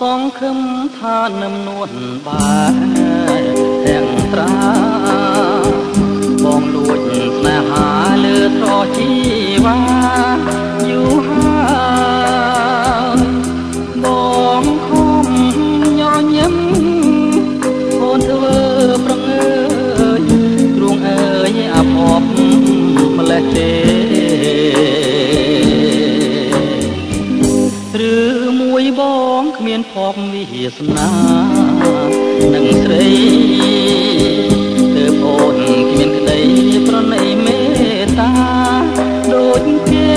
សងឃឹមថានឹងនួនបានទាំងត្រា ឬមួយបងគ្មានភពវាសនានឹងស្រីទើបអូនគ្មានក្តីប្រណីមេត្តាដូចគេ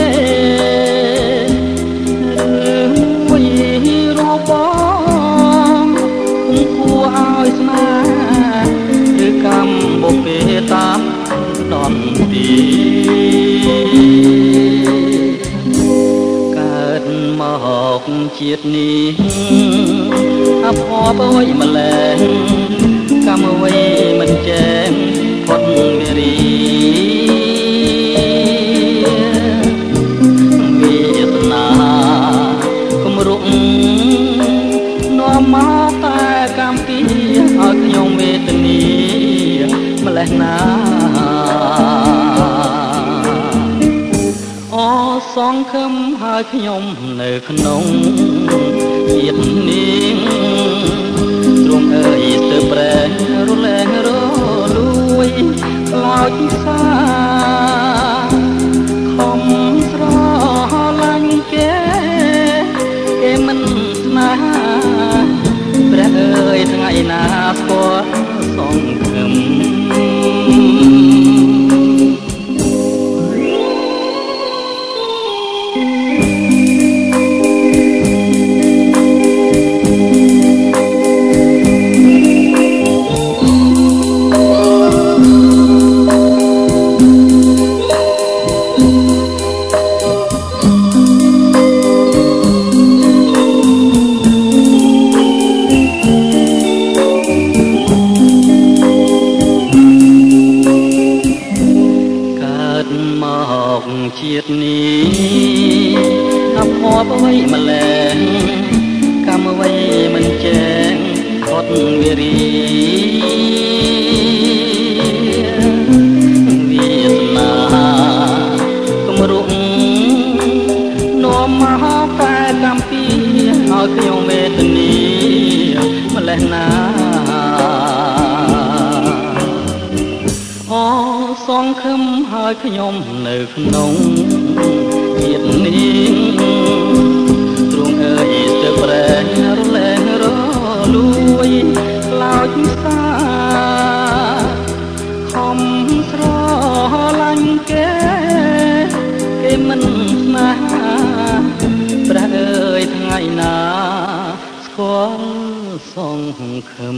ឬមួយរូបបងគង់គួរឲ្យស្នេហ៍ឬកម្មបុពេតាមដំទី មកជាតិនេះអភ័ព្វអើយម្លេះក អសងខឹមហើយខ្ញុំនៅក្នុងជាតិនេះទ្រង់អើយស្ទើប្រែរលែងរលួយខ្លោចសា ជាតិនេះអភ័ព្វអ្វីម្លេះកម្មអ្វីមិនចែងផុតវិរីវាសនាគំរុកនាំមកតែកម្មពីឲ្យខ្ញុំវេទនាម្លេះណា សងខឹមហើយខ្ញុំនៅក្នុងជាតិនេះទ្រង់អើយស្ទើប្រែរលែងរលួយខ្លោចសាខំស្រឡាញ់គេគេមិនស្នេហាព្រះអើយថ្ងៃណាស្គាល់សងខឹម